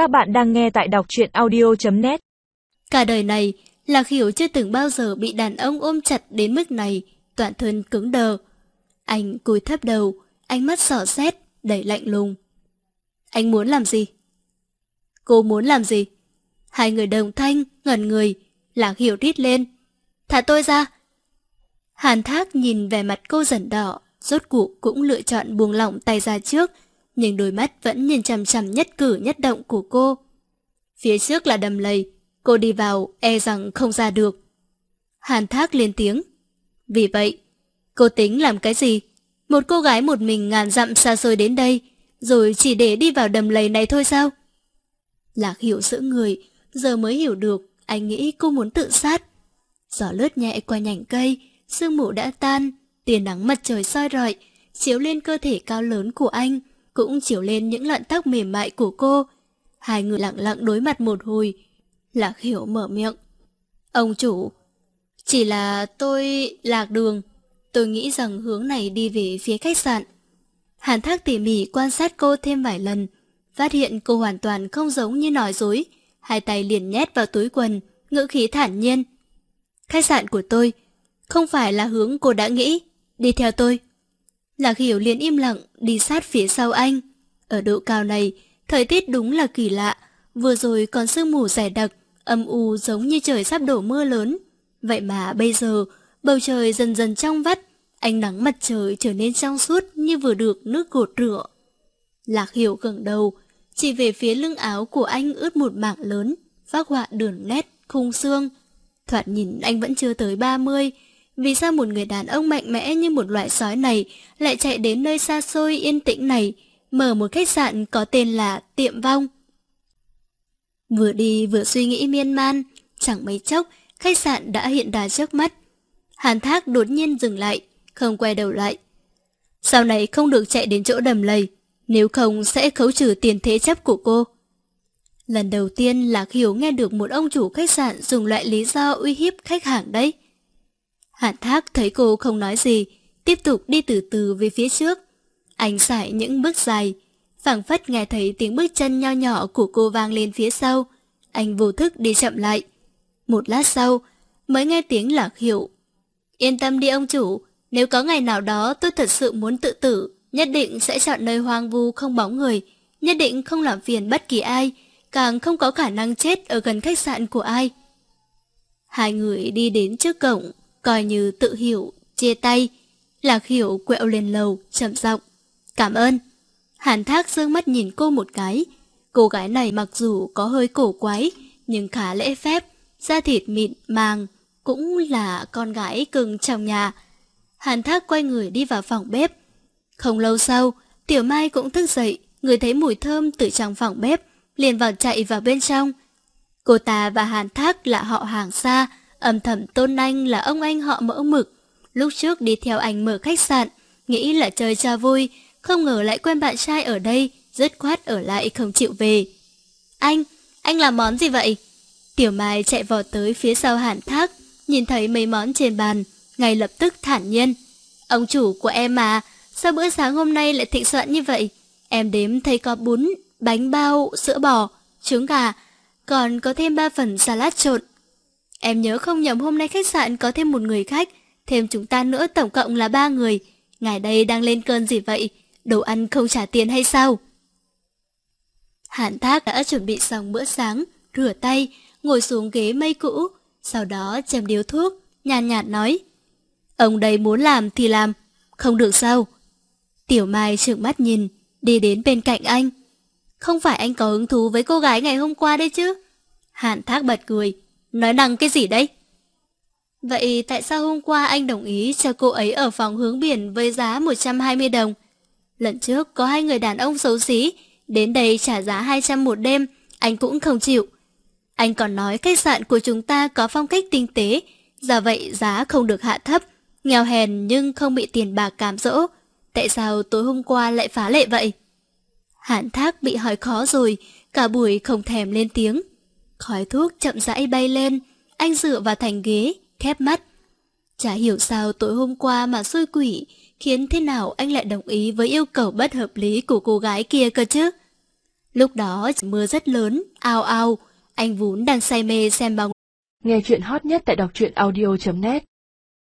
Các bạn đang nghe tại đọc truyện audio.net Cả đời này, Lạc Hiểu chưa từng bao giờ bị đàn ông ôm chặt đến mức này, toàn thân cứng đờ. Anh cúi thấp đầu, ánh mắt sỏ xét, đầy lạnh lùng. Anh muốn làm gì? Cô muốn làm gì? Hai người đồng thanh, ngẩn người, Lạc Hiểu rít lên. Thả tôi ra! Hàn Thác nhìn về mặt cô dần đỏ, rốt cuộc cũng lựa chọn buông lỏng tay ra trước, nhưng đôi mắt vẫn nhìn chằm chằm nhất cử nhất động của cô. Phía trước là đầm lầy, cô đi vào e rằng không ra được. Hàn Thác lên tiếng. Vì vậy, cô tính làm cái gì? Một cô gái một mình ngàn dặm xa xôi đến đây, rồi chỉ để đi vào đầm lầy này thôi sao? Lạc hiểu giữa người, giờ mới hiểu được, anh nghĩ cô muốn tự sát. Gió lướt nhẹ qua nhành cây, sương mù đã tan, tia nắng mặt trời soi rọi, chiếu lên cơ thể cao lớn của anh, cũng chiều lên những lọn tóc mềm mại của cô. Hai người lặng lặng đối mặt một hồi. Lạc hiểu mở miệng. Ông chủ, chỉ là tôi lạc đường. Tôi nghĩ rằng hướng này đi về phía khách sạn. Hàn thác tỉ mỉ quan sát cô thêm vài lần, phát hiện cô hoàn toàn không giống như nói dối. Hai tay liền nhét vào túi quần, ngữ khí thản nhiên. Khách sạn của tôi, không phải là hướng cô đã nghĩ. Đi theo tôi. Lạc Hiểu liền im lặng, đi sát phía sau anh. Ở độ cao này, thời tiết đúng là kỳ lạ. Vừa rồi còn sương mù dày đặc, âm u giống như trời sắp đổ mưa lớn. Vậy mà bây giờ, bầu trời dần dần trong vắt, ánh nắng mặt trời trở nên trong suốt như vừa được nước cột rửa. Lạc Hiểu gần đầu, chỉ về phía lưng áo của anh ướt một mảng lớn, phác họa đường nét, khung xương. Thoạt nhìn anh vẫn chưa tới 30, vì sao một người đàn ông mạnh mẽ như một loại sói này lại chạy đến nơi xa xôi yên tĩnh này, mở một khách sạn có tên là Tiệm Vong? Vừa đi vừa suy nghĩ miên man, chẳng mấy chốc, khách sạn đã hiện ra trước mắt. Hàn Thác đột nhiên dừng lại, không quay đầu lại. Sau này không được chạy đến chỗ đầm lầy, nếu không sẽ khấu trừ tiền thế chấp của cô. Lần đầu tiên Lạc Hiểu nghe được một ông chủ khách sạn dùng loại lý do uy hiếp khách hàng đấy. Hạn thác thấy cô không nói gì, tiếp tục đi từ từ về phía trước. Anh sải những bước dài, phảng phất nghe thấy tiếng bước chân nho nhỏ của cô vang lên phía sau. Anh vô thức đi chậm lại. Một lát sau, mới nghe tiếng lạc hiệu. Yên tâm đi ông chủ, nếu có ngày nào đó tôi thật sự muốn tự tử, nhất định sẽ chọn nơi hoang vu không bóng người, nhất định không làm phiền bất kỳ ai, càng không có khả năng chết ở gần khách sạn của ai. Hai người đi đến trước cổng, coi như tự hiểu, chia tay. Lạc hiểu quẹo lên lầu, chậm giọng Cảm ơn. Hàn thác dương mắt nhìn cô một cái. Cô gái này mặc dù có hơi cổ quái, nhưng khá lễ phép, da thịt mịn màng, cũng là con gái cưng trong nhà. Hàn thác quay người đi vào phòng bếp. Không lâu sau, Tiểu Mai cũng thức dậy, người thấy mùi thơm từ trong phòng bếp, liền vào chạy vào bên trong. Cô ta và Hàn Thác là họ hàng xa, Âm thầm tôn anh là ông anh họ mỡ mực. Lúc trước đi theo anh mở khách sạn, nghĩ là chơi cho vui, không ngờ lại quen bạn trai ở đây, dứt khoát ở lại không chịu về. Anh, anh làm món gì vậy? Tiểu Mai chạy vọt tới phía sau hàn thác, nhìn thấy mấy món trên bàn, ngay lập tức thản nhiên. Ông chủ của em mà, sao bữa sáng hôm nay lại thịnh soạn như vậy? Em đếm thấy có bún, bánh bao, sữa bò, trứng gà, còn có thêm ba phần salad trộn. Em nhớ không nhầm hôm nay khách sạn có thêm một người khách, thêm chúng ta nữa tổng cộng là ba người. Ngài đây đang lên cơn gì vậy? Đồ ăn không trả tiền hay sao? Hạn thác đã chuẩn bị xong bữa sáng, rửa tay, ngồi xuống ghế mây cũ, sau đó châm điếu thuốc, nhàn nhạt, nhạt nói. Ông đây muốn làm thì làm, không được sao? Tiểu Mai trợn mắt nhìn, đi đến bên cạnh anh. Không phải anh có hứng thú với cô gái ngày hôm qua đấy chứ? Hạn thác bật cười, Nói năng cái gì đấy? Vậy tại sao hôm qua anh đồng ý cho cô ấy ở phòng hướng biển với giá 120 đồng? Lần trước có hai người đàn ông xấu xí, đến đây trả giá 200 một đêm, anh cũng không chịu. Anh còn nói khách sạn của chúng ta có phong cách tinh tế, do vậy giá không được hạ thấp, nghèo hèn nhưng không bị tiền bạc cám dỗ. Tại sao tối hôm qua lại phá lệ vậy? Hạn thác bị hỏi khó rồi, cả buổi không thèm lên tiếng. Khói thuốc chậm rãi bay lên, anh dựa vào thành ghế, khép mắt. Chả hiểu sao tối hôm qua mà xui quỷ, khiến thế nào anh lại đồng ý với yêu cầu bất hợp lý của cô gái kia cơ chứ. Lúc đó mưa rất lớn, ao ao, anh vốn đang say mê xem bóng. Nghe chuyện hot nhất tại đọc truyện audio.net